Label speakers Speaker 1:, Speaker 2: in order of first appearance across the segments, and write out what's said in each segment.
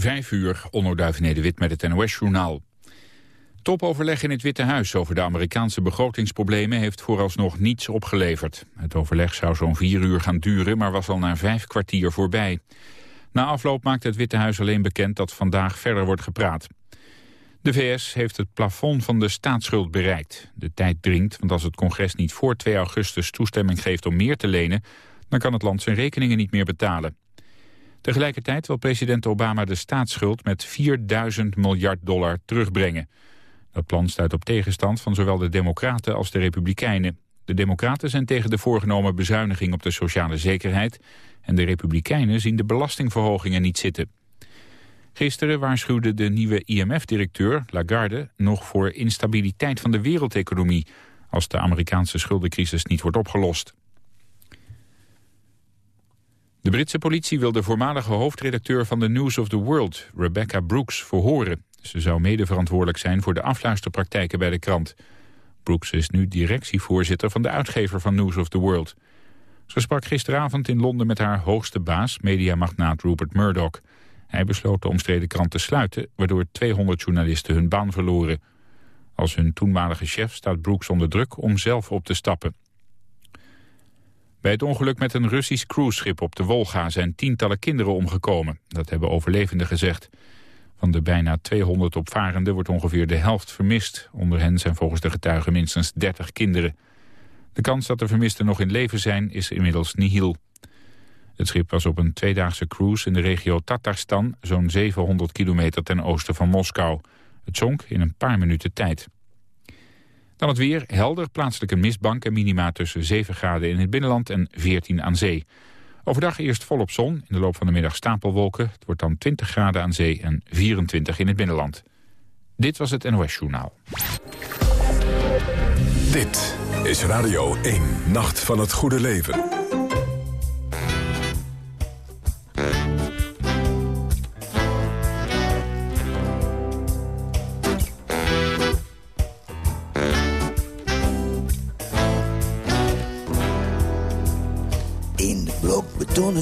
Speaker 1: Vijf uur, Onno Wit met het NOS-journaal. Topoverleg in het Witte Huis over de Amerikaanse begrotingsproblemen heeft vooralsnog niets opgeleverd. Het overleg zou zo'n vier uur gaan duren, maar was al na vijf kwartier voorbij. Na afloop maakte het Witte Huis alleen bekend dat vandaag verder wordt gepraat. De VS heeft het plafond van de staatsschuld bereikt. De tijd dringt, want als het congres niet voor 2 augustus toestemming geeft om meer te lenen, dan kan het land zijn rekeningen niet meer betalen. Tegelijkertijd wil president Obama de staatsschuld met 4000 miljard dollar terugbrengen. Dat plan stuit op tegenstand van zowel de Democraten als de Republikeinen. De Democraten zijn tegen de voorgenomen bezuiniging op de sociale zekerheid... en de Republikeinen zien de belastingverhogingen niet zitten. Gisteren waarschuwde de nieuwe IMF-directeur, Lagarde... nog voor instabiliteit van de wereldeconomie... als de Amerikaanse schuldencrisis niet wordt opgelost. De Britse politie wil de voormalige hoofdredacteur van de News of the World, Rebecca Brooks, verhoren. Ze zou medeverantwoordelijk zijn voor de afluisterpraktijken bij de krant. Brooks is nu directievoorzitter van de uitgever van News of the World. Ze sprak gisteravond in Londen met haar hoogste baas, mediamagnaat Rupert Murdoch. Hij besloot de omstreden krant te sluiten, waardoor 200 journalisten hun baan verloren. Als hun toenmalige chef staat Brooks onder druk om zelf op te stappen. Bij het ongeluk met een Russisch cruiseschip op de Wolga zijn tientallen kinderen omgekomen. Dat hebben overlevenden gezegd. Van de bijna 200 opvarenden wordt ongeveer de helft vermist. Onder hen zijn volgens de getuigen minstens 30 kinderen. De kans dat de vermisten nog in leven zijn is inmiddels nihil. Het schip was op een tweedaagse cruise in de regio Tatarstan... zo'n 700 kilometer ten oosten van Moskou. Het zonk in een paar minuten tijd. Dan het weer, helder, plaatselijke mistbank en minima tussen 7 graden in het binnenland en 14 aan zee. Overdag eerst volop zon, in de loop van de middag stapelwolken. Het wordt dan 20 graden aan zee en 24 in het binnenland. Dit was het NOS Journaal.
Speaker 2: Dit is Radio 1, Nacht van het Goede Leven.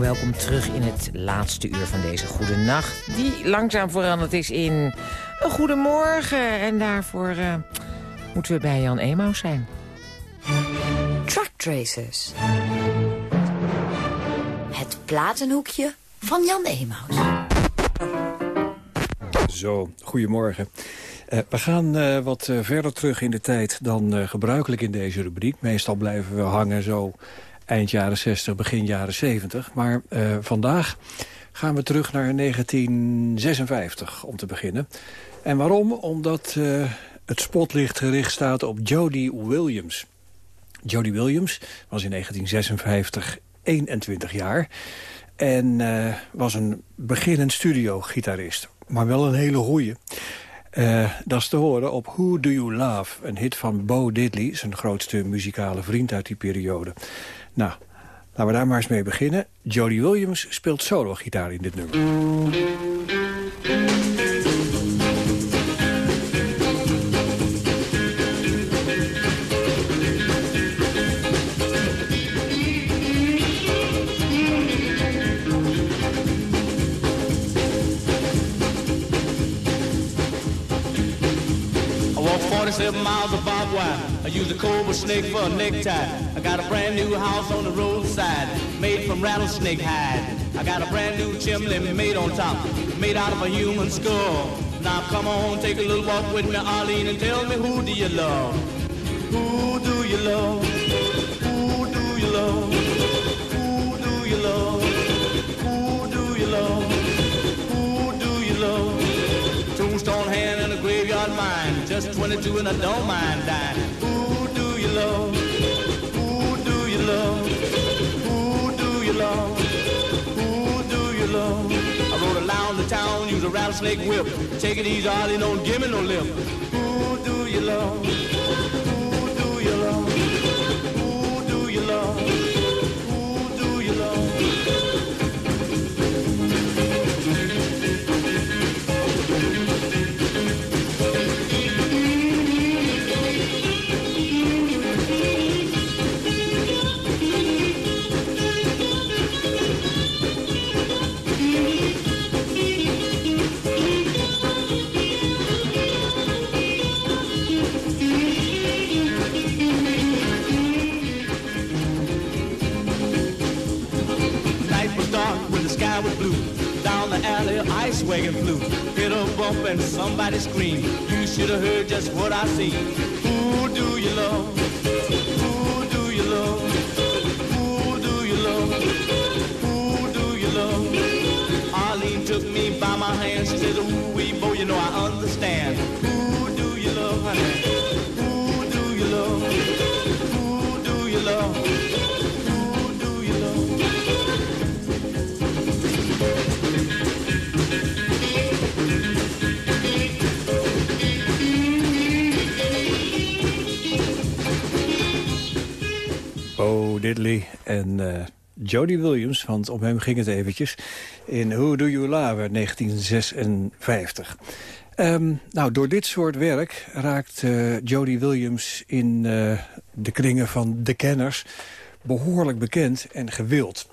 Speaker 3: Welkom terug in het laatste uur van deze goede nacht. Die langzaam veranderd is in een goede morgen. En daarvoor uh, moeten we bij Jan Emaus zijn.
Speaker 4: Truck Tracers. Het platenhoekje van Jan Emaus.
Speaker 5: Zo, goedemorgen. Uh, we gaan uh, wat uh, verder terug in de tijd dan gebruikelijk in deze rubriek. Meestal blijven we hangen zo eind jaren 60, begin jaren 70. Maar uh, vandaag gaan we terug naar 1956 om te beginnen. En waarom? Omdat uh, het spotlicht gericht staat op Jody Williams. Jody Williams was in 1956 21 jaar... en uh, was een beginnend studio-gitarist. Maar wel een hele goeie. Dat is te horen op Who Do You Love, een hit van Bo Diddley... zijn grootste muzikale vriend uit die periode. Nou, laten we daar maar eens mee beginnen. Jody Williams speelt solo-gitaar in dit nummer.
Speaker 6: Miles above barbed wire. I use a cobra snake for a necktie. I got a brand new house on the roadside, made from rattlesnake hide. I got a brand new chimney made on top, made out of a human skull. Now come on, take a little walk with me, Arlene, and tell me who do you love? Who do you love? Who do you love? Who do you love? Just 22 and I don't mind dying. Who do you love? Who do you love? Who do you love? Who do you love? I rode around the town, use a rattlesnake whip. Take it easy, Arlene, don't give me no lip. Who do you love? Wagon flew. Hit a bump and somebody screamed. You should have heard just what I seen. Who do you love? Who do you love? Who do you love? Who do you love? Arlene took me by my hand. She said, Ooh, wee, boy, you know I understand.
Speaker 5: Diddley en eh Jody Williams, want om hem ging het eventjes... in Who Do You Love uit 1956. Ehm, nou, door dit soort werk raakt eh, Jody Williams in eh, de kringen van de kenners... behoorlijk bekend en gewild.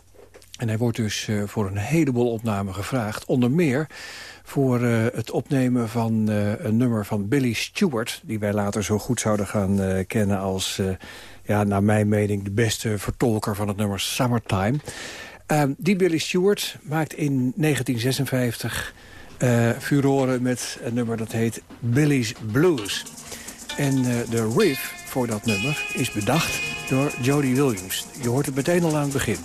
Speaker 5: En hij wordt dus voor een heleboel opnamen gevraagd. Onder meer voor het opnemen van een nummer van Billy Stewart... die wij later zo goed zouden gaan kennen als, ja, naar mijn mening... de beste vertolker van het nummer Summertime. Ehm, die Billy Stewart maakt in 1956 eh furoren met een nummer dat heet Billy's Blues. En eh, de riff voor dat nummer is bedacht door Jody Williams. Je hoort het meteen al aan het begin.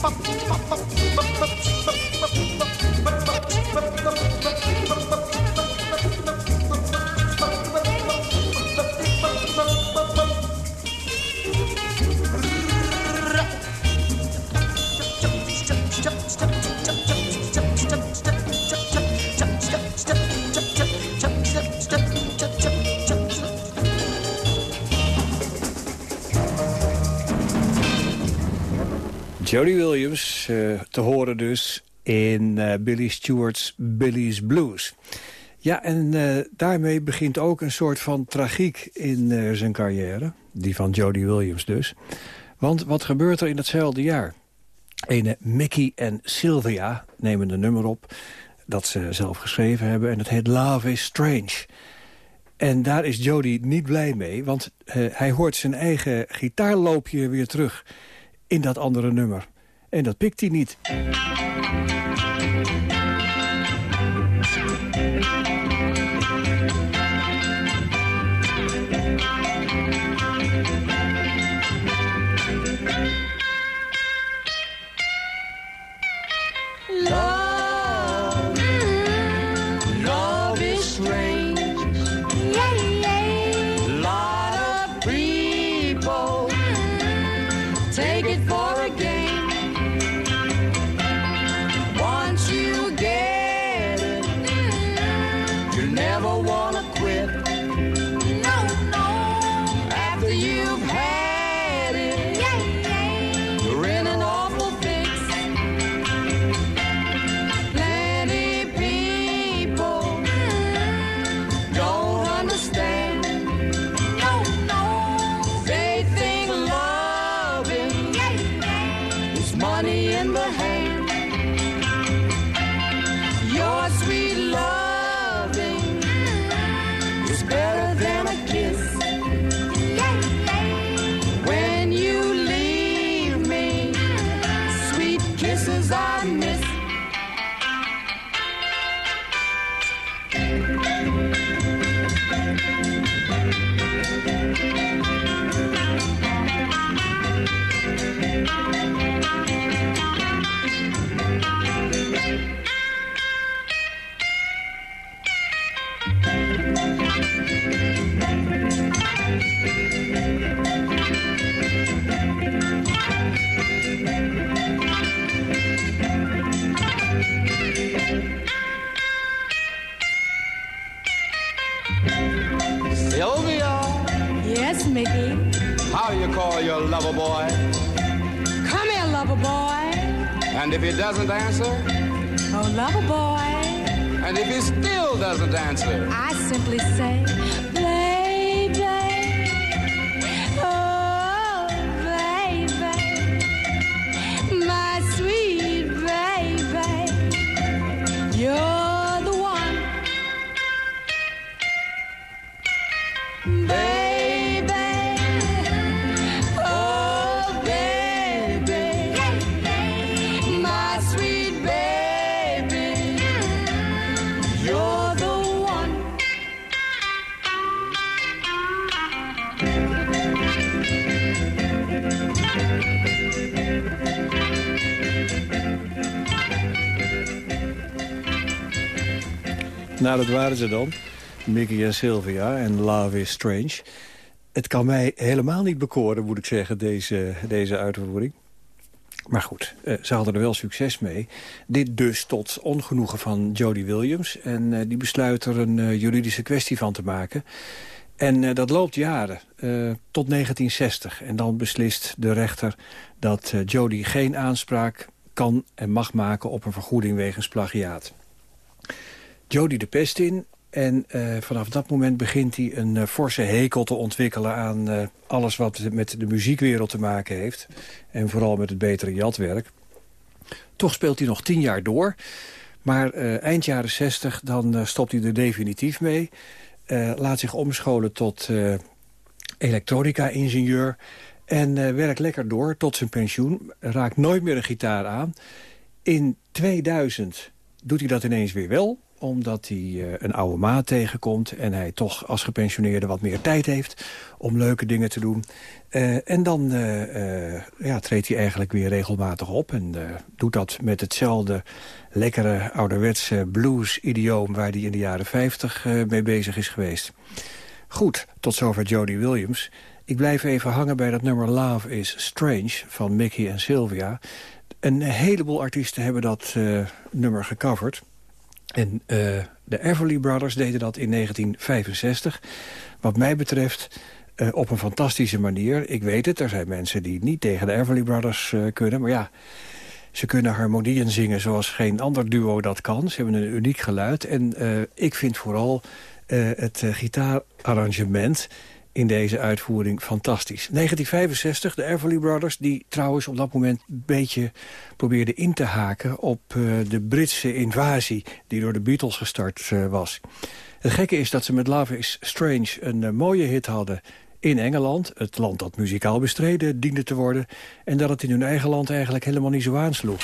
Speaker 7: pop, pop, pop. pop.
Speaker 5: Jody Williams, eh, te horen dus in eh, Billy Stewart's Billy's Blues. Ja, en eh, daarmee begint ook een soort van tragiek in zijn carrière. Die van Jody Williams dus. Want wat gebeurt er in hetzelfde jaar? Ene Mickey en Sylvia nemen een nummer op dat ze zelf geschreven hebben. En het heet Love is Strange. En daar is Jody niet blij mee, want hij hoort zijn eigen gitaarloopje weer terug in dat andere nummer. En dat pikt hij niet. Nou, dat waren ze dan. Mickey en Sylvia en Love is Strange. Het kan mij helemaal niet bekoren, moet ik zeggen, deze, deze uitvoering. Maar goed, eh, ze hadden er wel succes mee. Dit dus tot ongenoegen van Jody Williams. En eh, die besluit er een eh, juridische kwestie van te maken. En dat loopt jaren, tot 1960. En dan beslist de rechter dat eh, Jody geen aanspraak kan en mag maken... op een vergoeding wegens plagiaat. Jody de pest in. En eh, vanaf dat moment begint hij een eh, forse hekel te ontwikkelen... aan eh, alles wat met de muziekwereld te maken heeft. En vooral met het betere jatwerk. Toch speelt hij nog tien jaar door. Maar eind jaren zestig, dan stopt hij er definitief mee. Laat zich omscholen tot elektronica-ingenieur... en werkt lekker door tot zijn pensioen. Raakt nooit meer een gitaar aan. In 2000 doet hij dat ineens weer wel omdat hij eh, een oude maat tegenkomt... en hij toch als gepensioneerde wat meer tijd heeft om leuke dingen te doen. Eh, en dan eh, ja, treedt hij eigenlijk weer regelmatig op... en doet dat met hetzelfde lekkere ouderwetse blues-idioom... waar hij in de jaren 50 eh, mee bezig is geweest. Goed, tot zover Jody Williams. Ik blijf even hangen bij dat nummer Love is Strange van Mickey en Sylvia. Een heleboel artiesten hebben dat nummer gecoverd... En eh, de Everly Brothers deden dat in 1965. Wat mij betreft eh, op een fantastische manier. Ik weet het, er zijn mensen die niet tegen de Everly Brothers eh, kunnen. Maar ja, ze kunnen harmonieën zingen zoals geen ander duo dat kan. Ze hebben een uniek geluid. En ik vind vooral het gitaararrangement in deze uitvoering fantastisch. 1965, de Everly Brothers, die trouwens op dat moment een beetje probeerden in te haken op eh, de Britse invasie die door de Beatles gestart eh, was. Het gekke is dat ze met Love is Strange een eh, mooie hit hadden in Engeland, het land dat muzikaal bestreden diende te worden, en dat het in hun eigen land eigenlijk helemaal niet zo aansloeg.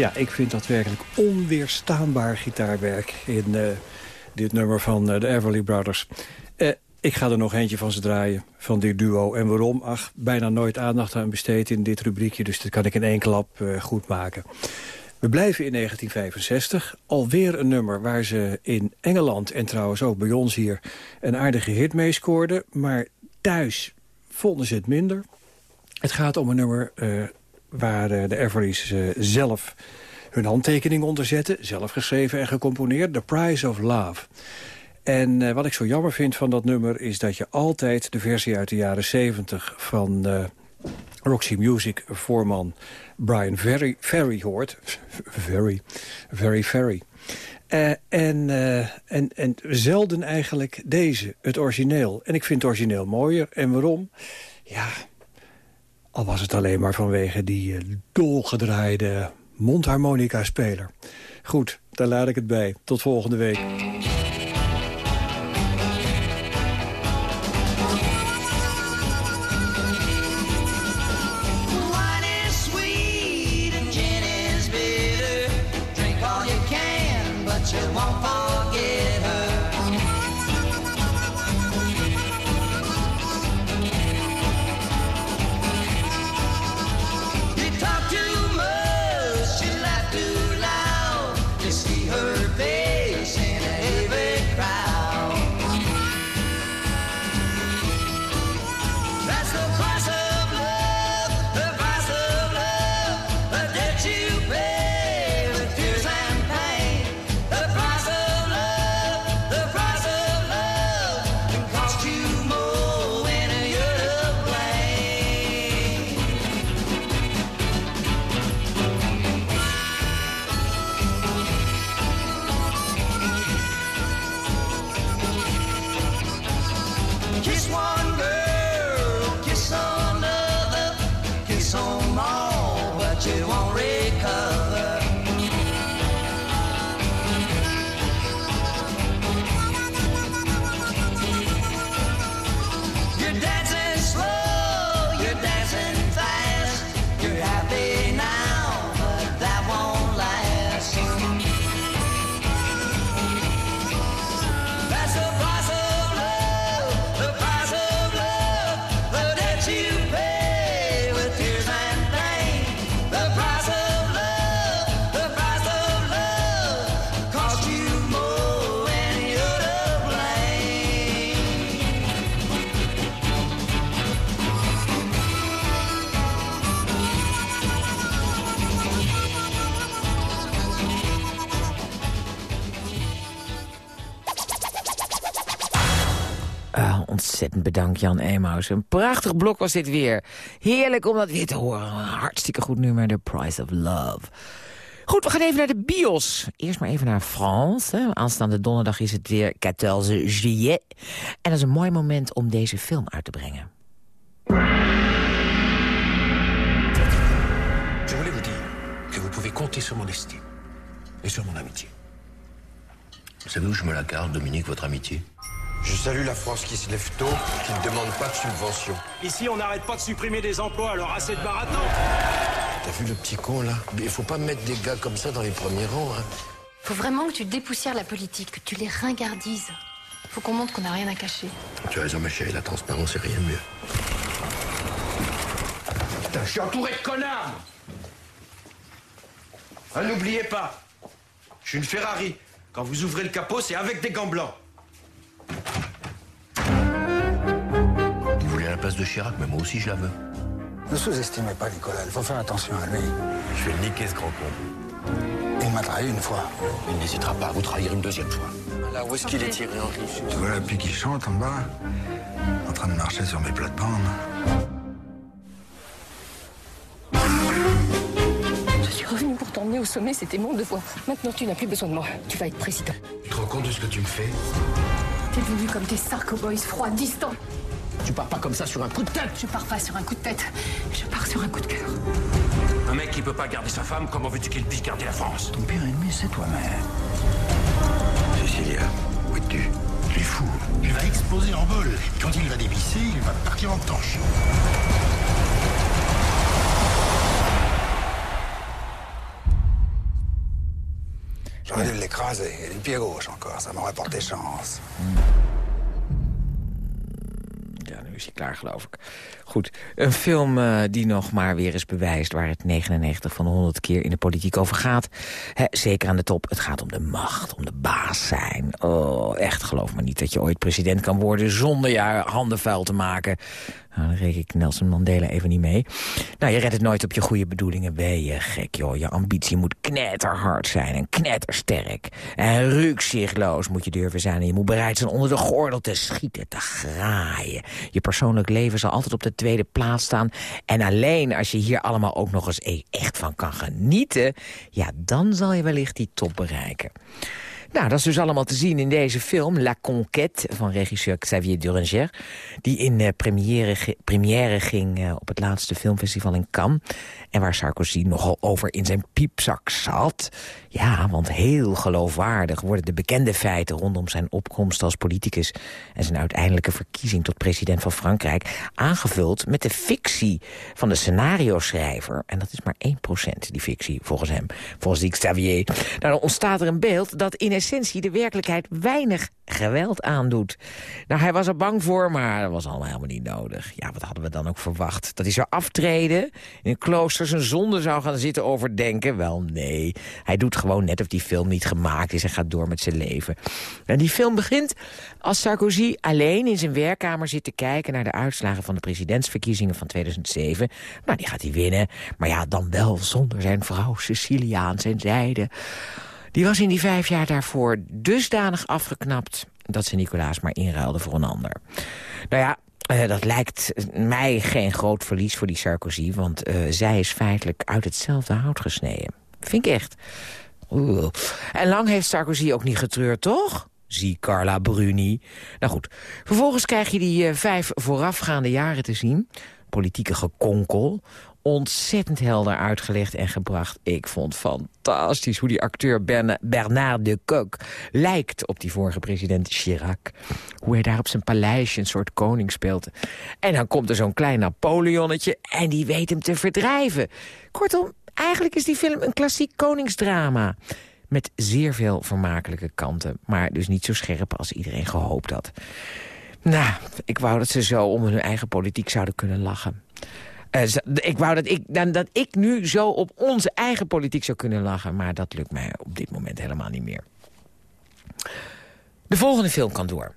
Speaker 5: Ja, ik vind dat werkelijk onweerstaanbaar gitaarwerk in eh, dit nummer van eh, de Everly Brothers. Eh, ik ga er nog eentje van ze draaien, van dit duo. En waarom? Ach, bijna nooit aandacht aan besteed in dit rubriekje... dus dat kan ik in één klap goed maken. We blijven in 1965. Alweer een nummer waar ze in Engeland en trouwens ook bij ons hier... een aardige hit mee scoorden. Maar thuis vonden ze het minder. Het gaat om een nummer waar eh, de Everlys eh, zelf hun handtekening onder zetten. Zelf geschreven en gecomponeerd. The Price of Love. En eh, wat ik zo jammer vind van dat nummer... is dat je altijd de versie uit de jaren 70 van eh, Roxy Music voorman Brian Ferry, Ferry hoort. Very, very. Eh, en, en, en zelden eigenlijk deze, het origineel. En ik vind het origineel mooier. En waarom? Ja, al was het alleen maar vanwege die eh, dolgedraaide mondharmonica-speler. Goed, daar laat ik het bij. Tot volgende week.
Speaker 3: Bedankt Jan Emaus. Een prachtig blok was dit weer. Heerlijk om dat weer te horen. Hartstikke goed nummer, The Price of Love. Goed, we gaan even naar de bios. Eerst maar even naar France. Hè. Aanstaande donderdag is het weer 14 juillet. En dat is een mooi moment om deze film uit te brengen.
Speaker 8: Je voulais vous dire que vous pouvez compter sur mon estime et sur mon amitié.
Speaker 9: Vous savez je me la garde, Dominique, votre amitié
Speaker 8: Je salue la France qui se lève tôt, qui ne demande pas de subvention.
Speaker 10: Ici, on n'arrête pas de supprimer des emplois, alors assez de baratin.
Speaker 8: T'as vu le petit con là? Il faut pas mettre des gars comme ça dans les premiers rangs. Hein.
Speaker 4: Faut vraiment que tu dépoussières la politique, que tu les ringardises. Faut qu'on montre qu'on n'a rien à cacher.
Speaker 8: Tu as raison, ma chérie, la transparence, c'est rien de mieux.
Speaker 10: Putain, je suis entouré de connards Ah, N'oubliez pas, je suis une Ferrari. Quand vous ouvrez le capot, c'est avec des gants blancs.
Speaker 9: Vous voulez la place de Chirac, mais moi aussi je la veux.
Speaker 11: Ne sous-estimez pas Nicolas, il faut faire attention à lui.
Speaker 8: Je vais le niquer ce grand con.
Speaker 11: Il m'a trahi une fois.
Speaker 8: Il n'hésitera pas à vous trahir une deuxième fois.
Speaker 10: Là, où est-ce qu'il est tiré, Henri?
Speaker 11: Tu vois la pluie qui chante en bas? En train de marcher sur mes plates-bandes.
Speaker 12: Je suis revenue pour t'emmener au sommet, c'était mon devoir. Maintenant, tu n'as plus besoin de moi. Tu vas être président.
Speaker 8: Tu te rends compte de ce que tu me fais?
Speaker 12: T'es devenu comme tes Sarko Boys, froids, distants.
Speaker 10: Tu pars pas comme ça sur un coup de tête
Speaker 12: Je pars pas sur un coup de tête, je pars sur un coup de cœur.
Speaker 10: Un mec qui peut pas garder sa femme, comment veux-tu qu'il puisse garder la France?
Speaker 11: Ton pire ennemi, c'est toi-même.
Speaker 8: Cécilia, où es-tu?
Speaker 11: Tu es fou. Il va exploser en vol. Quand il va dévisser, il va partir en tanche. J'aurais dû l'écraser. Et du pied gauche encore, ça m'aurait porté chance.
Speaker 3: Ja, nu is hij klaar, geloof ik. Goed, een film eh, die nog maar weer eens bewijst... waar het 99 van de 100 keer in de politiek over gaat. Zeker aan de top, het gaat om de macht, om de baas zijn. Oh, echt, geloof me niet dat je ooit president kan worden... zonder je handen vuil te maken. Nou, dan reken ik Nelson Mandela even niet mee. Nou, je redt het nooit op je goede bedoelingen. Ben je gek, joh. Je ambitie moet knetterhard zijn en knettersterk. En rukzichtloos moet je durven zijn. En je moet bereid zijn onder de gordel te schieten, te graaien. Je persoonlijk leven zal altijd op de tweede plaats staan. En alleen als je hier allemaal ook nog eens e- echt van kan genieten... ja, dan zal je wellicht die top bereiken. Nou, dat is dus allemaal te zien in deze film La Conquête van regisseur Xavier Duringer. Die in eh, première, première ging eh, op het laatste filmfestival in Cannes. En waar Sarkozy nogal over in zijn piepzak zat. Ja, want heel geloofwaardig worden de bekende feiten rondom zijn opkomst als politicus... en zijn uiteindelijke verkiezing tot president van Frankrijk... aangevuld met de fictie van de scenario-schrijver. En dat is maar 1% die fictie, volgens hem. Volgens Xavier. Nou, dan ontstaat er een beeld dat in essentie de werkelijkheid weinig geweld aandoet. Nou, hij was er bang voor, maar dat was allemaal helemaal niet nodig. Ja, wat hadden we dan ook verwacht? Dat hij zou aftreden, in een klooster zijn zonde zou gaan zitten overdenken? Wel, nee. Hij doet gewoon net of die film niet gemaakt is en gaat door met zijn leven. En die film begint als Sarkozy alleen in zijn werkkamer zit te kijken... naar de uitslagen van de presidentsverkiezingen van 2007. Nou, die gaat hij winnen. Maar ja, dan wel zonder zijn vrouw Cecilia aan zijn zijde. Die was in die vijf jaar daarvoor dusdanig afgeknapt... dat ze Nicolaas maar inruilde voor een ander. Nou ja, eh, dat lijkt mij geen groot verlies voor die Sarkozy... want eh, zij is feitelijk uit hetzelfde hout gesneden. Vind ik echt. En lang heeft Sarkozy ook niet getreurd, toch? Zie Carla Bruni. Nou goed, vervolgens krijg je die eh, vijf voorafgaande jaren te zien. Politieke gekonkel. Ontzettend helder uitgelegd en gebracht. Ik vond fantastisch hoe die acteur Bern- Bernard de Coq lijkt op die vorige president Chirac. Hoe hij daar op zijn paleisje een soort koning speelt. En dan komt er zo'n klein Napoleonnetje en die weet hem te verdrijven. Kortom, eigenlijk is die film een klassiek koningsdrama. Met zeer veel vermakelijke kanten, maar dus niet zo scherp als iedereen gehoopt had. Nou, ik wou dat ze zo om hun eigen politiek zouden kunnen lachen. Eh, ik wou dat ik, dat ik nu zo op onze eigen politiek zou kunnen lachen. Maar dat lukt mij op dit moment helemaal niet meer. De volgende film kan door.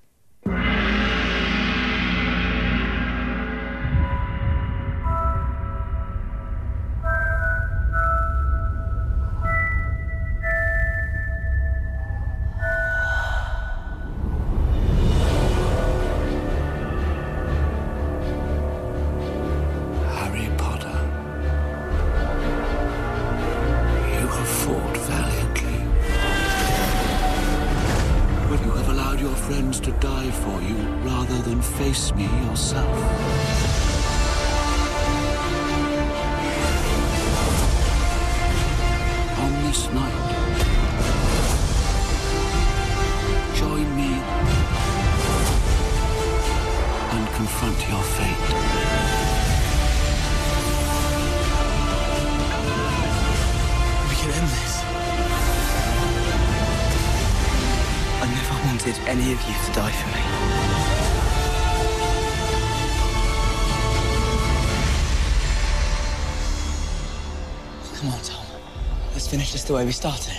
Speaker 13: This
Speaker 14: the way we started.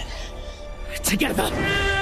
Speaker 14: Together!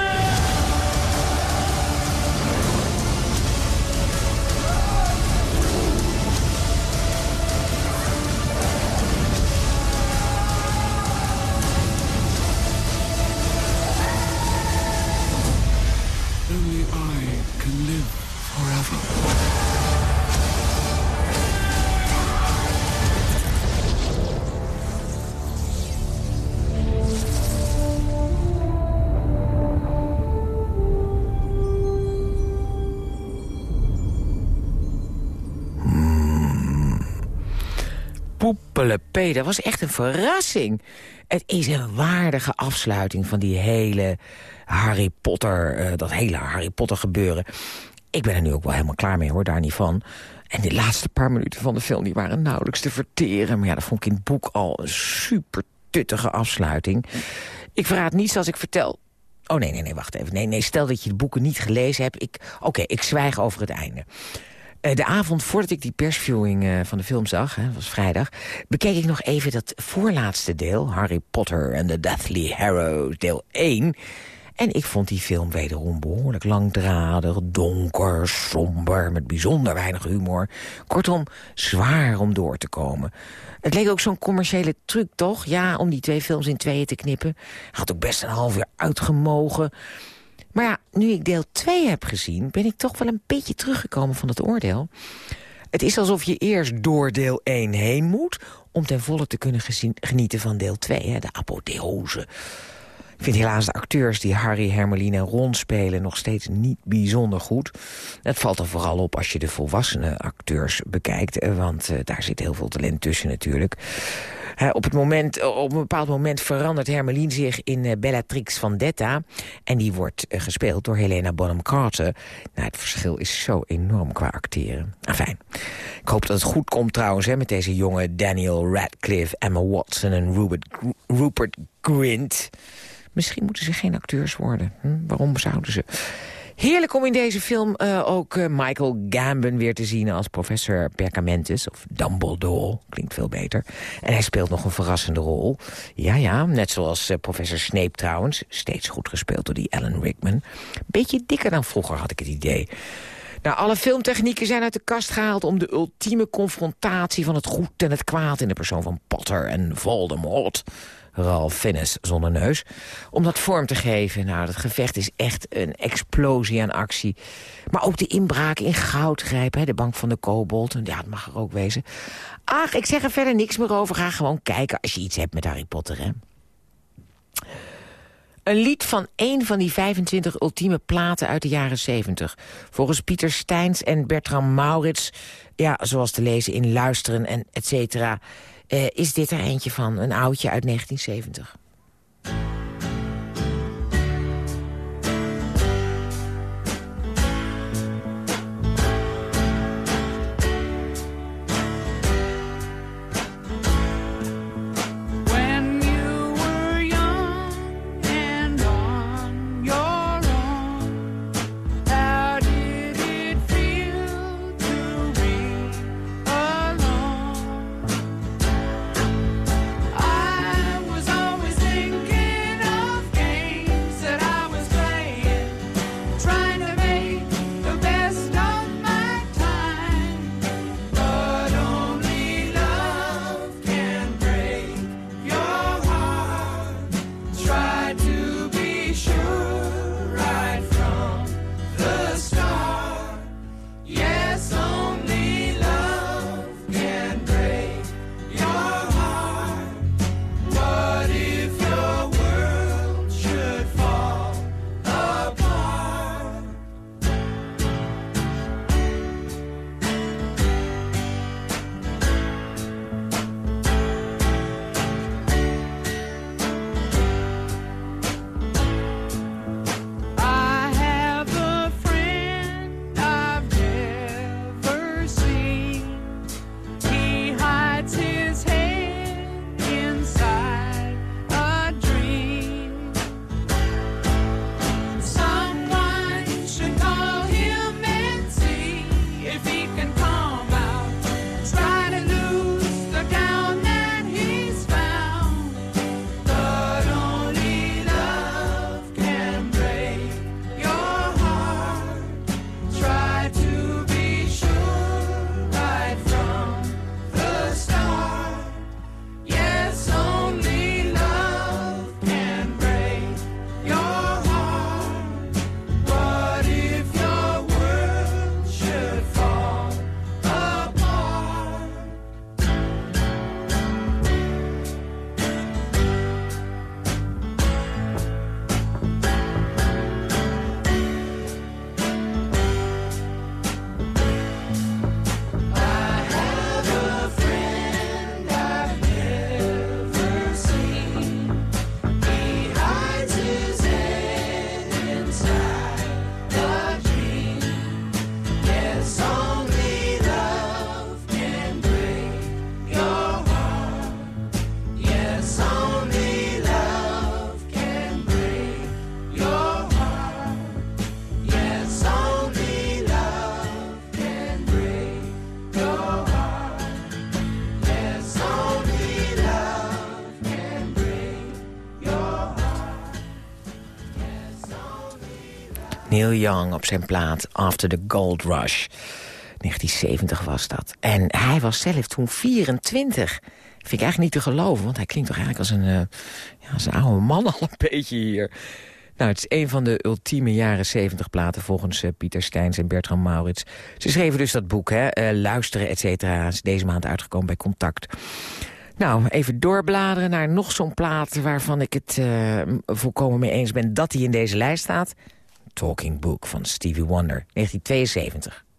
Speaker 3: Dat was echt een verrassing. Het is een waardige afsluiting van die hele Harry Potter, eh, dat hele Harry Potter gebeuren. Ik ben er nu ook wel helemaal klaar mee hoor, daar niet van. En de laatste paar minuten van de film die waren nauwelijks te verteren. Maar ja, dat vond ik in het boek al een super tuttige afsluiting. Ik verraad niets als ik vertel... Oh nee, nee, nee, wacht even. Nee, nee, stel dat je de boeken niet gelezen hebt. Ik... Oké, ik zwijg over het einde. Eh, de avond voordat ik die persviewing eh, van de film zag, hè, was vrijdag... bekeek ik nog even dat voorlaatste deel... Harry Potter and the Deathly Harrow, deel 1... En ik vond die film wederom behoorlijk langdradig, donker, somber... met bijzonder weinig humor. Kortom, zwaar om door te komen. Het leek ook zo'n commerciële truc, toch? Ja, om die twee films in tweeën te knippen. Had ook best een half uur uitgemogen... Maar ja, nu ik deel 2 heb gezien... ben ik toch wel een beetje teruggekomen van het oordeel. Het is alsof je eerst door deel 1 heen moet... om ten volle te kunnen genieten van deel 2, hè, de apotheose. Ik vind helaas de acteurs die Harry, Hermeline en Ron spelen... nog steeds niet bijzonder goed. Dat valt er vooral op als je de volwassene acteurs bekijkt... eh, want uh, daar zit heel veel talent tussen natuurlijk. Op, het moment, op een bepaald moment verandert Hermeline zich in uh, Bellatrix Vendetta. En die wordt uh, gespeeld door Helena Bonham Carter. Nou, het verschil is zo enorm qua acteren. Enfin, ik hoop dat het goed komt trouwens hè, met deze jonge Daniel Radcliffe, Emma Watson en Rupert, Rupert Grint. Misschien moeten ze geen acteurs worden. Hm? Waarom zouden ze? Heerlijk om in deze film uh, ook uh, Michael Gambon weer te zien als professor Percamentus. Of Dumbledore, klinkt veel beter. En hij speelt nog een verrassende rol. Ja, ja, net zoals uh, professor Snape trouwens. Steeds goed gespeeld door die Alan Rickman. Beetje dikker dan vroeger had ik het idee. Nou, alle filmtechnieken zijn uit de kast gehaald... om de ultieme confrontatie van het goed en het kwaad... in de persoon van Potter en Voldemort... Ralph Fiennes zonder neus. Om dat vorm te geven, nou, dat gevecht is echt een explosie aan actie. Maar ook de inbraak in Goudgrijp, hè, de bank van de kobold. Ja, dat mag er ook wezen. Ach, ik zeg er verder niks meer over. Ga gewoon kijken als je iets hebt met Harry Potter, hè. Een lied van één van die 25 ultieme platen uit de jaren 70. Volgens Pieter Steins en Bertram Maurits... ja, zoals te lezen in Luisteren en et cetera... Uh, is dit er eentje van, een oudje uit 1970.
Speaker 7: Young
Speaker 3: op zijn plaat After the Gold Rush. 1970 was dat. En hij was zelf toen 24. Vind ik eigenlijk niet te geloven, want hij klinkt toch eigenlijk als een, eh, ja, als een oude man al een beetje hier. Nou, het is een van de ultieme jaren 70 platen volgens eh, Pieter Steins en Bertram Maurits. Ze schreven dus dat boek, hè, eh, Luisteren, et cetera. is deze maand uitgekomen bij Contact. Nou, even doorbladeren naar nog zo'n plaat... waarvan ik het volkomen mee eens ben dat hij in deze lijst staat. Talking Book van Stevie Wonder, 1972.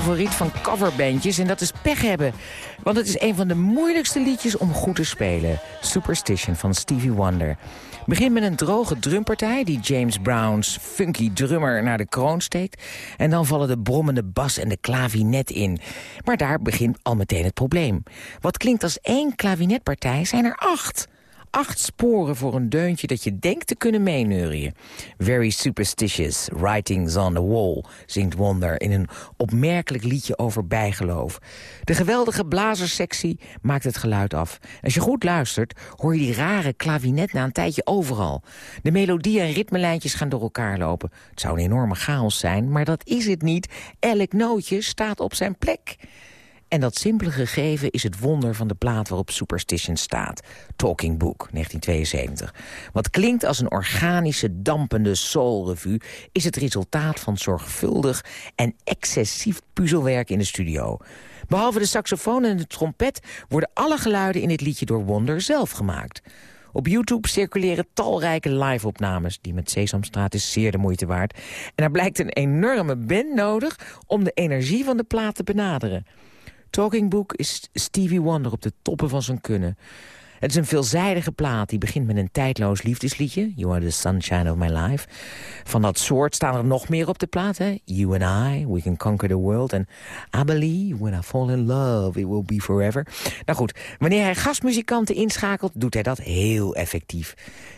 Speaker 3: Favoriet van coverbandjes en dat is pech hebben. Want het is een van de moeilijkste liedjes om goed te spelen. Superstition van Stevie Wonder. Begin met een droge drumpartij die James Brown's funky drummer naar de kroon steekt. En dan vallen de brommende bas en de klavinet in. Maar daar begint al meteen het probleem. Wat klinkt als één klavinetpartij zijn er acht. Acht sporen voor een deuntje dat je denkt te kunnen meeneurien. Very superstitious, writings on the wall, zingt Wonder... in een opmerkelijk liedje over bijgeloof. De geweldige blazerssectie maakt het geluid af. Als je goed luistert, hoor je die rare klavinet na een tijdje overal. De melodie en ritmelijntjes gaan door elkaar lopen. Het zou een enorme chaos zijn, maar dat is het niet. Elk nootje staat op zijn plek. En dat simpele gegeven is het wonder van de plaat waarop Superstition staat. Talking Book, 1972. Wat klinkt als een organische, dampende soulrevue... is het resultaat van zorgvuldig en excessief puzzelwerk in de studio. Behalve de saxofoon en de trompet... worden alle geluiden in dit liedje door Wonder zelf gemaakt. Op YouTube circuleren talrijke live-opnames. Die met Sesamstraat is zeer de moeite waard. En er blijkt een enorme band nodig om de energie van de plaat te benaderen. Talking Book is Stevie Wonder op de toppen van zijn kunnen. Het is een veelzijdige plaat die begint met een tijdloos liefdesliedje. You are the sunshine of my life. Van dat soort staan er nog meer op de plaat. Hè? You and I, we can conquer the world. En I believe when I fall in love, it will be forever. Nou goed, wanneer hij gastmuzikanten inschakelt, doet hij dat heel effectief.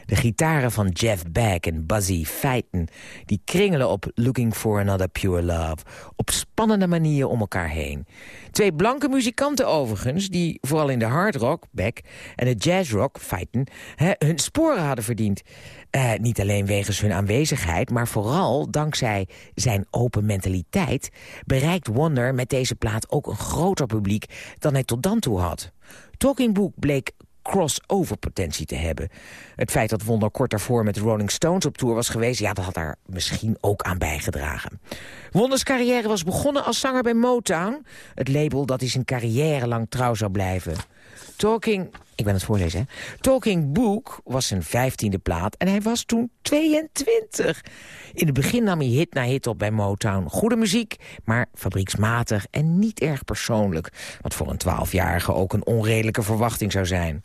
Speaker 3: De gitaren van Jeff Beck en Buzzy Feiten... die kringelen op Looking for Another Pure Love... op spannende manieren om elkaar heen. Twee blanke muzikanten overigens... die vooral in de hardrock, Beck, en de jazzrock, Feiten... hun sporen hadden verdiend. Eh, niet alleen wegens hun aanwezigheid... maar vooral dankzij zijn open mentaliteit... bereikt Wonder met deze plaat ook een groter publiek... dan hij tot dan toe had. Talking Book bleek crossover potentie te hebben. Het feit dat Wonder kort daarvoor met de Rolling Stones op tour was geweest... ja, dat had daar misschien ook aan bijgedragen. Wonders carrière was begonnen als zanger bij Motown. Het label dat hij zijn carrière lang trouw zou blijven. Talking... Ik ben het voorlezen, hè? Talking Book was zijn vijftiende plaat en hij was toen 22. In het begin nam hij hit na hit op bij Motown. Goede muziek, maar fabrieksmatig en niet erg persoonlijk. Wat voor een twaalfjarige ook een onredelijke verwachting zou zijn.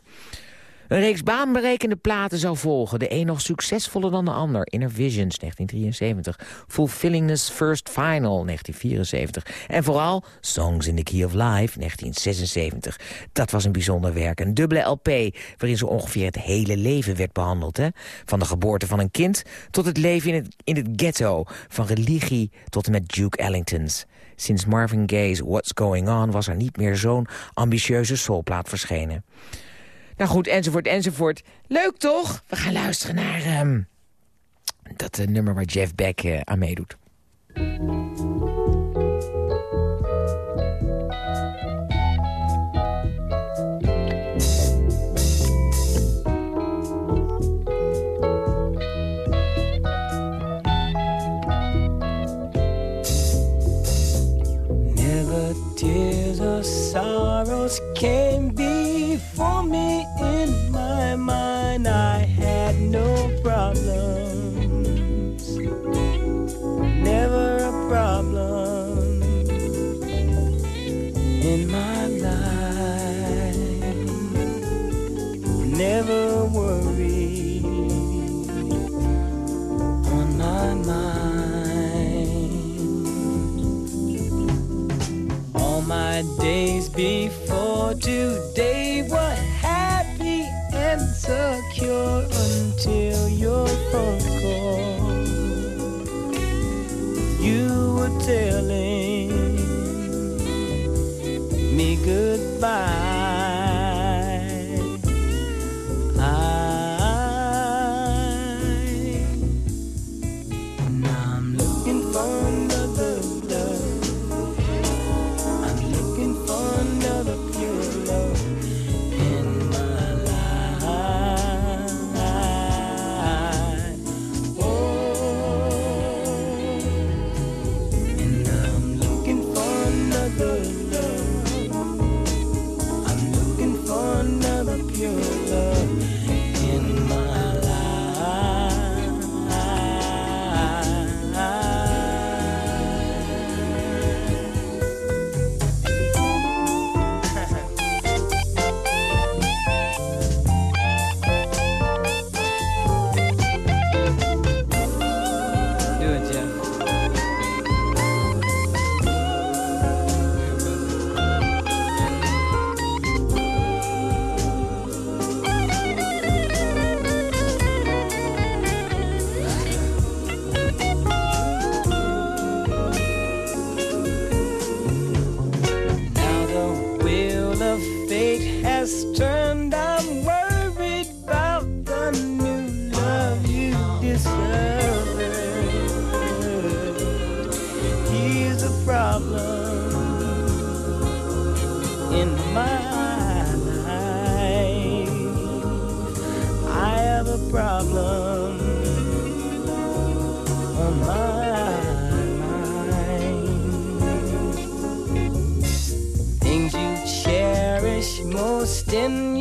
Speaker 3: Een reeks baanberekende platen zou volgen. De een nog succesvoller dan de ander. Inner Visions, 1973. Fulfillingness First Final, 1974. En vooral Songs in the Key of Life, 1976. Dat was een bijzonder werk. Een dubbele LP waarin zo ongeveer het hele leven werd behandeld. Hè? Van de geboorte van een kind tot het leven in het, in het ghetto. Van religie tot en met Duke Ellingtons. Sinds Marvin Gaye's What's Going On was er niet meer zo'n ambitieuze soulplaat verschenen. Nou goed, enzovoort, enzovoort. Leuk toch? We gaan luisteren naar ehm, dat eh, nummer waar Jeff Beck eh, aan meedoet.
Speaker 15: Sorrows came before me in my mind. I had no problems, never a problem in my life. Never worry my days before today were happy and secure until your phone call. You were telling problem on my mind. Things you cherish most in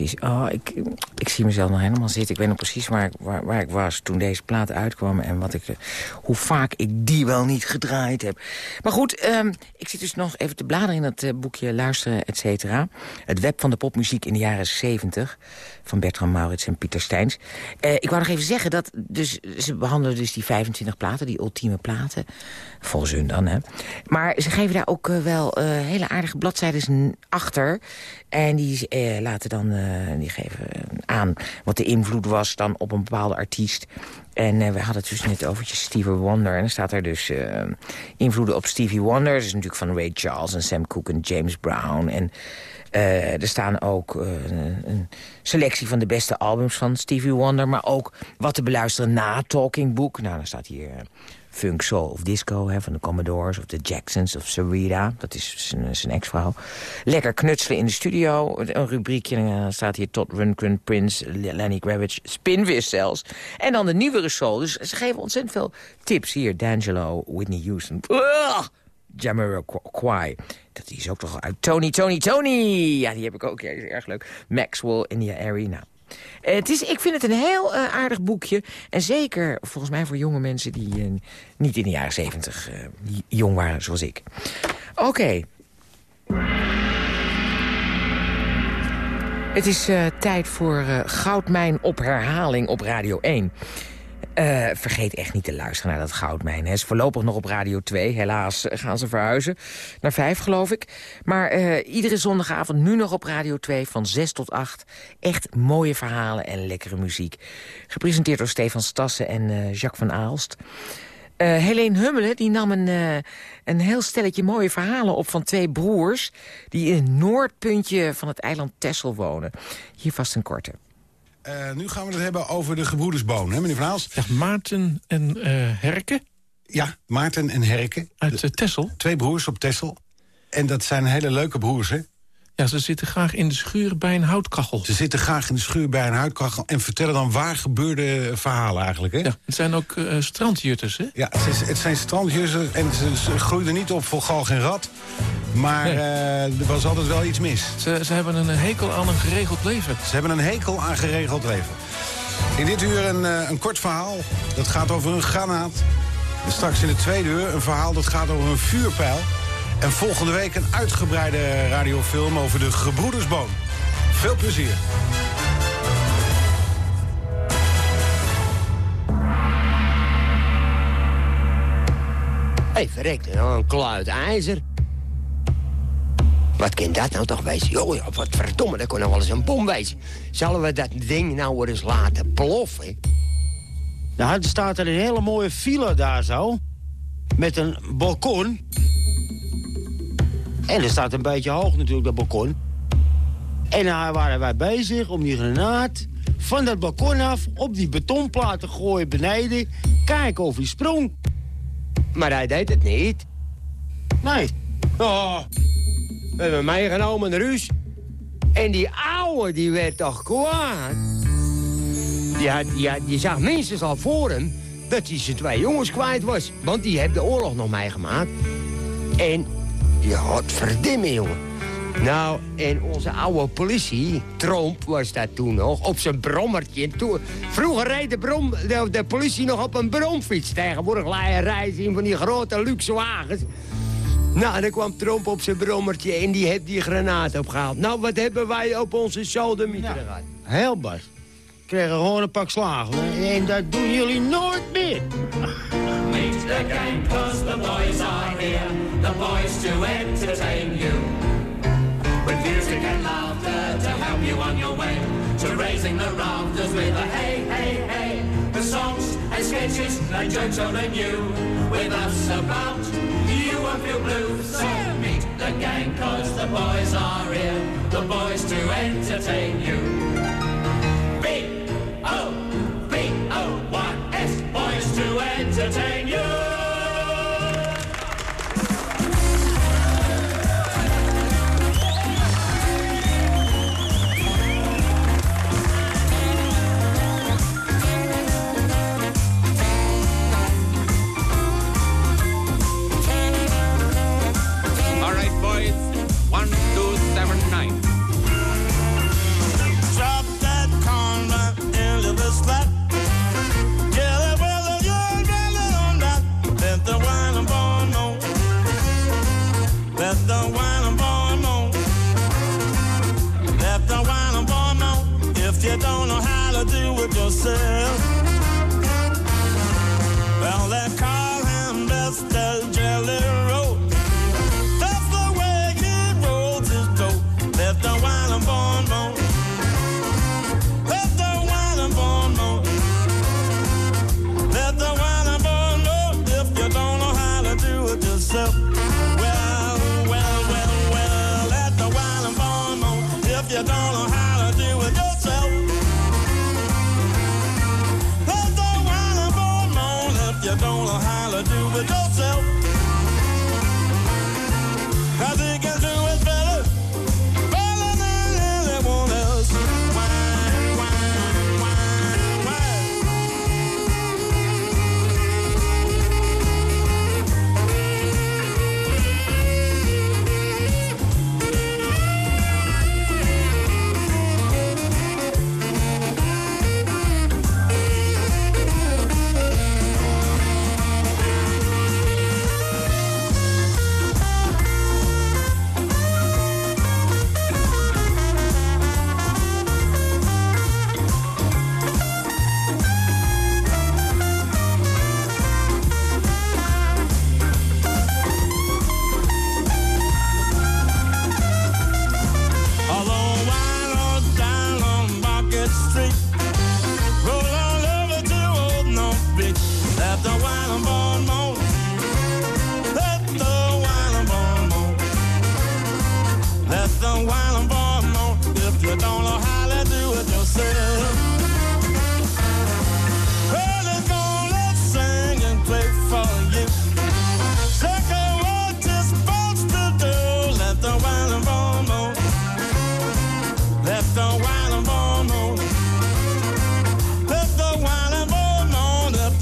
Speaker 15: Oh,
Speaker 3: ik, zie mezelf nog helemaal zitten. Ik weet nog precies waar, waar, ik was toen deze plaat uitkwam... en wat ik, eh, hoe vaak ik die wel niet gedraaid heb. Maar goed, ehm, ik zit dus nog even te bladeren in dat eh, boekje Luisteren, et cetera. Het web van de popmuziek in de jaren 70 van Bertram Maurits en Pieter Steins. Eh, ik wou nog even zeggen dat dus, ze behandelen dus die 25 platen, die ultieme platen. Volgens hun dan, hè. Maar ze geven daar ook wel hele aardige bladzijden achter. En die laten dan, die geven aan wat de invloed was dan op een bepaalde artiest. En eh, we hadden het dus net over Stevie Wonder. En dan staat er dus eh, invloeden op Stevie Wonder. Dat is natuurlijk van Ray Charles en Sam Cooke en James Brown. En eh, er staan ook eh, een selectie van de beste albums van Stevie Wonder. Maar ook wat te beluisteren na Talking Book. Nou, dan staat hier... eh, Funk, soul of disco hè, van de Commodores of de Jacksons of Sarita. Dat is zijn, zijn ex-vrouw. Lekker knutselen in de studio. Een rubriekje, dan staat hier Todd Rundgren, Prince, Lenny Kravitz, Spinvis zelfs. En dan de nieuwere soul. Dus ze geven ontzettend veel tips hier. D'Angelo, Whitney Houston. Ugh! Jamiroquai. Dat is ook toch uit Tony, Tony, Tony. Ja, die heb ik ook. Is erg leuk. Maxwell, India Airy. Nou, eh, het is, ik vind het een heel eh, aardig boekje. En zeker volgens mij voor jonge mensen die eh, niet in de jaren zeventig jong waren zoals ik. Oké. Het is tijd voor Goudmijn op herhaling op Radio 1. Eh, vergeet echt niet te luisteren naar dat Goudmijn. Hij is voorlopig nog op Radio 2. Helaas eh, gaan ze verhuizen. Naar 5 geloof ik. Maar eh, iedere zondagavond nu nog op Radio 2 van 6 tot 8. Echt mooie verhalen en lekkere muziek. Gepresenteerd door Stefan Stassen en eh, Jacques van Aalst. Eh Helene Hummelen die nam een, een heel stelletje mooie verhalen op van twee broers... die in het noordpuntje van het eiland Texel wonen. Hier vast een korte.
Speaker 16: Eh, nu gaan we het hebben over de gebroedersboon, hè, meneer Van Haals?
Speaker 17: Ja, Maarten en eh Herke.
Speaker 16: Ja, Maarten en Herke.
Speaker 17: Uit uh, Tessel.
Speaker 16: Twee broers op Tessel. En dat zijn hele leuke broers, hè?
Speaker 17: Ja, ze zitten graag in de schuur bij een houtkachel.
Speaker 16: Ze zitten graag in de schuur bij een houtkachel... en vertellen dan waar gebeurde verhalen eigenlijk, hè?
Speaker 17: Ja, het zijn ook uh, strandjutters, hè?
Speaker 16: Ja, het, is, het zijn strandjutters en ze, ze, groeiden niet op voor galg en rat. Maar nee. uh, er was altijd wel iets mis.
Speaker 17: Ze, ze, hebben een hekel aan een geregeld leven.
Speaker 16: Ze hebben een hekel aan geregeld leven. In dit uur een, een kort verhaal. Dat gaat over een granaat. En straks in de tweede uur een verhaal dat gaat over een vuurpijl. En volgende week een uitgebreide radiofilm over de gebroedersboom. Veel plezier.
Speaker 18: Hé, hey, verrek, nou een kluit ijzer. Wat kan dat nou toch wezen? Joh, wat verdomme, dat kon nou wel eens een bom wezen. Zullen we dat ding nou weer eens laten ploffen?
Speaker 19: Nou, er staat er een hele mooie villa daar zo. Met een balkon. En er staat een beetje hoog natuurlijk, dat balkon. En daar waren wij bezig om die granaat van dat balkon af... op die betonplaat te gooien beneden. Kijken of hij sprong.
Speaker 18: Maar hij deed het niet.
Speaker 19: Nee.
Speaker 18: Oh, we hebben meegenomen naar huis. En die ouwe, die werd toch kwaad. Die, had, die, die zag minstens al voor hem dat hij zijn twee jongens kwijt was. Want die heeft de oorlog nog meegemaakt. En ja, godverdimme, jongen. Nou, en onze oude politie, Tromp was dat toen nog, op zijn brommertje. Toen, vroeger reed de, brom, de, de, politie nog op een bromfiets. Tegenwoordig rijden in van die grote luxe wagens. Nou, en dan kwam Tromp op zijn brommertje en die heeft die granaat opgehaald. Nou, wat hebben wij op onze sodemieter
Speaker 19: ja.
Speaker 18: gehad?
Speaker 19: Heel bas. Kregen gewoon een pak slagen. En dat doen jullie nooit meer.
Speaker 20: Meet the gang, cause the boys are here. The boys to entertain you. With music and laughter to help you on your way. To raising the rafters with a hey, hey, hey. The songs and sketches and jokes are new. With us about, you won't feel blue. So meet the gang, cause the boys are here. The boys to entertain you. B O B O Y S, boys to entertain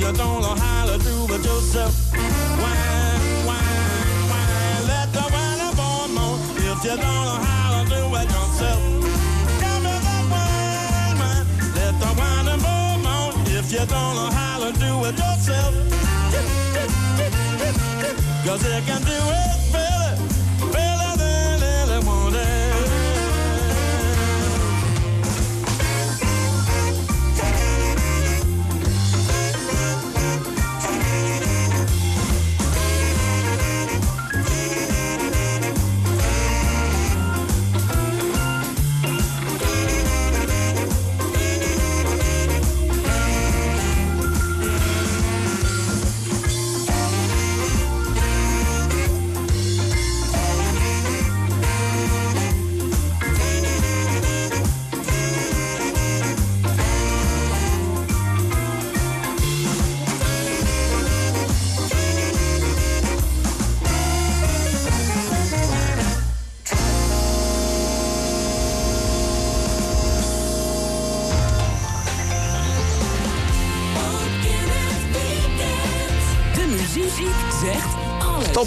Speaker 20: you
Speaker 21: don't know how to do it yourself. Wine, wine, wine. Let the wine and born moan. If you don't know how to do it yourself. Give me that wine, wine. Let the wine and born moan. If you don't know how to do it yourself. Cause they can do it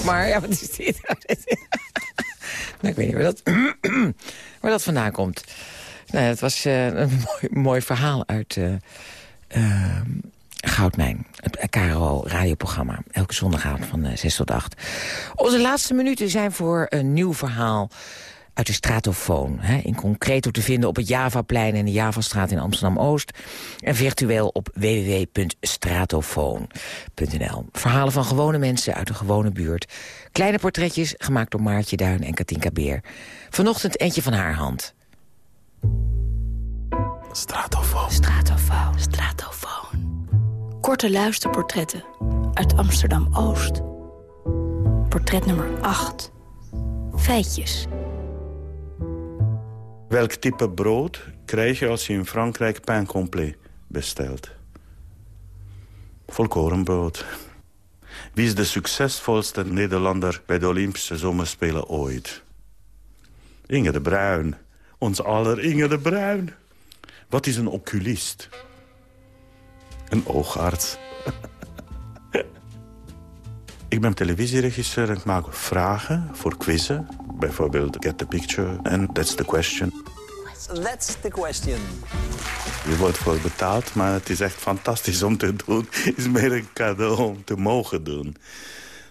Speaker 3: maar. Ja, wat is dit? nou, ik weet niet waar dat, waar dat vandaan komt. Nou, het was eh, een mooi, mooi verhaal uit eh, eh, Goudmijn. Het KRO radioprogramma. Elke zondagavond van eh, 6 tot 8. Onze laatste minuten zijn voor een nieuw verhaal uit de Stratofoon. Hè, in concreto te vinden op het Javaplein en de Javastraat in Amsterdam-Oost. En virtueel op www.stratofoon.nl. Verhalen van gewone mensen uit een gewone buurt. Kleine portretjes gemaakt door Maartje Duin en Katinka Beer. Vanochtend eentje van haar hand.
Speaker 17: Stratofoon.
Speaker 22: Stratofoon. Stratofoon. Korte luisterportretten uit Amsterdam-Oost. Portret nummer 8. Feitjes.
Speaker 23: Welk type brood krijg je als je in Frankrijk pain complet bestelt? Volkorenbrood. Wie is de succesvolste Nederlander bij de Olympische Zomerspelen ooit? Inge de Bruin. Ons aller Inge de Bruin. Wat is een oculist? Een oogarts. ik ben televisieregisseur en ik maak vragen voor quizzen. Bijvoorbeeld Get the Picture en That's the Question.
Speaker 24: That's the question.
Speaker 23: Je wordt voor betaald, maar het is echt fantastisch om te doen. Het is meer een cadeau om te mogen doen.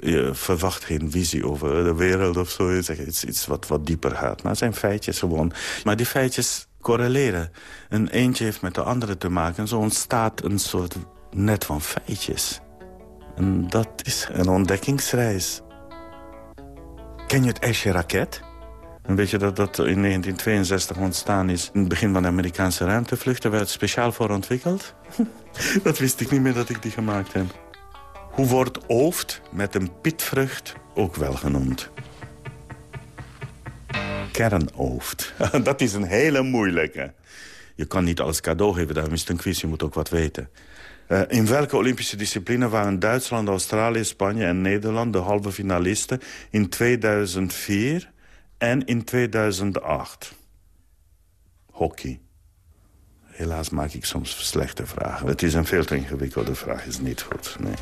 Speaker 23: Je verwacht geen visie over de wereld of zo. Het is iets wat, wat dieper gaat. Maar het zijn feitjes gewoon. Maar die feitjes correleren. Een eentje heeft met de andere te maken. En zo ontstaat een soort net van feitjes. En dat is een ontdekkingsreis. Ken je het Esche raket? Weet je dat dat in 1962 ontstaan is... in het begin van de Amerikaanse ruimtevlucht. Daar werd het speciaal voor ontwikkeld. dat wist ik niet meer dat ik die gemaakt heb. Hoe wordt ooft met een pitvrucht ook wel genoemd? Kernooft. dat is een hele moeilijke. Je kan niet alles cadeau geven, daarom is het een quiz. Je moet ook wat weten. Eh, in welke Olympische discipline waren Duitsland, Australië, Spanje en Nederland... de halve finalisten in 2004 en in 2008? Hockey. Helaas maak ik soms slechte vragen. Het is een veel te ingewikkelde vraag, is niet goed. Nee.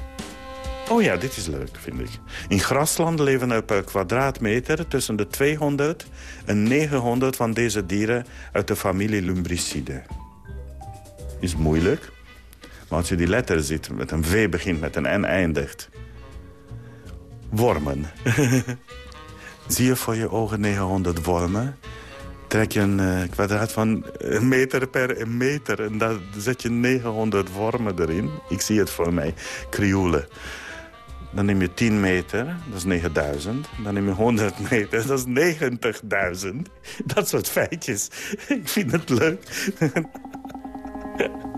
Speaker 23: Oh ja, dit is leuk, vind ik. In graslanden leven op per kwadraatmeter tussen de 200 en 900 van deze dieren uit de familie Lumbricidae. Is moeilijk, maar als je die letter ziet, met een V begint, met een N eindigt. Wormen. Zie je voor je ogen 900 wormen? Trek je een eh, kwadraat van een meter per meter en daar zet je 900 wormen erin. Ik zie het voor mij, krioelen. Dan neem je 10 meter, dat is 9000. Dan neem je 100 meter, dat is 90.000. Dat soort feitjes. Ik vind het leuk.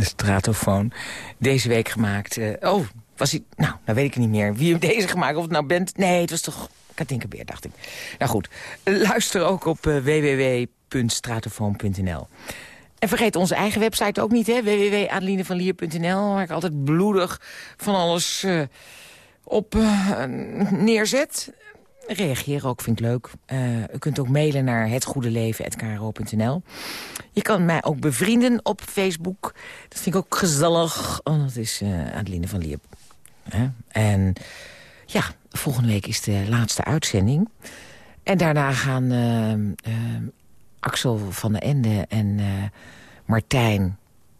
Speaker 3: De stratofoon. Deze week gemaakt. eh, oh, was hij... Nou, nou weet ik niet meer. Wie hem deze gemaakt? Of het nou bent... Nee, het was toch... Katinkerbeer, dacht ik. Nou goed, luister ook op eh, www.stratofoon.nl. En vergeet onze eigen website ook niet, hè? www.adelinevanlier.nl, waar ik altijd bloedig van alles eh, op neerzet. Reageer ook, vind ik leuk. Eh, u kunt ook mailen naar hetgoedeleven.kro.nl. Je kan mij ook bevrienden op Facebook. Dat vind ik ook gezellig. Oh, dat is eh, Adeline van Lier. Hè? En ja, volgende week is de laatste uitzending. En daarna gaan eh, Axel van der Ende en Martijn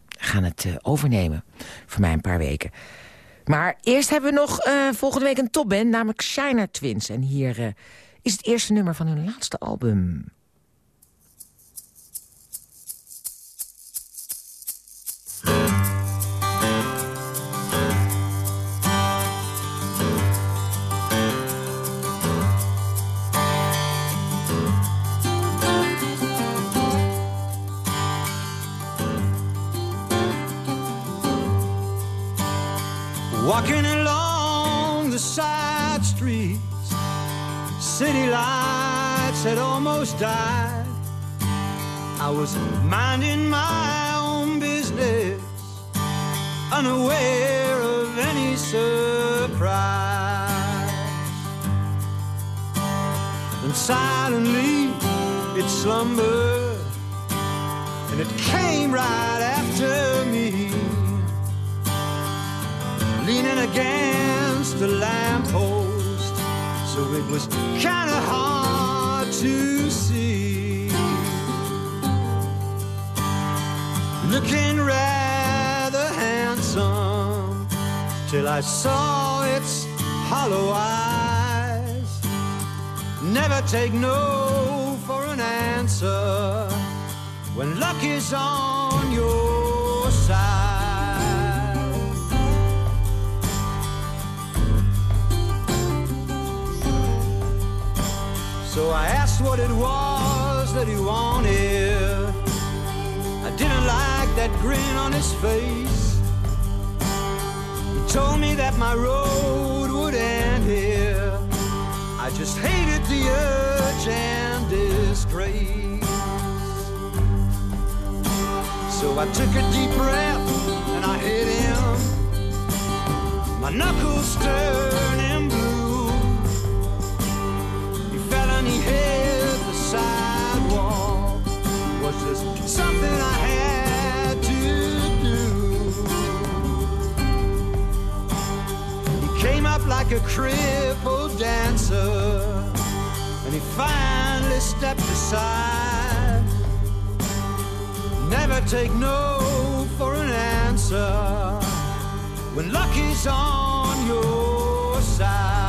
Speaker 3: gaan het overnemen. Voor mij een paar weken. Maar eerst hebben we nog eh, volgende week een topband, namelijk Shiner Twins. En hier eh, is het eerste nummer van hun laatste album.
Speaker 25: Walking along the side streets, city lights had almost died. I was minding my own business, unaware of any surprise. And silently it slumbered, and it came right after against the lamppost, so it was kind of hard to see. Looking rather handsome till I saw its hollow eyes. Never take no for an answer when luck is on your So I asked what it was that he wanted. I didn't like that grin on his face. He told me that my road would end here. I just hated the urge and disgrace. So I took a deep breath and I hit him. My knuckles turning blue. He fell hit the sidewalk. Was just something I had to do. He came up like a crippled dancer, and he finally stepped aside. Never take no for an answer when luck is on your side.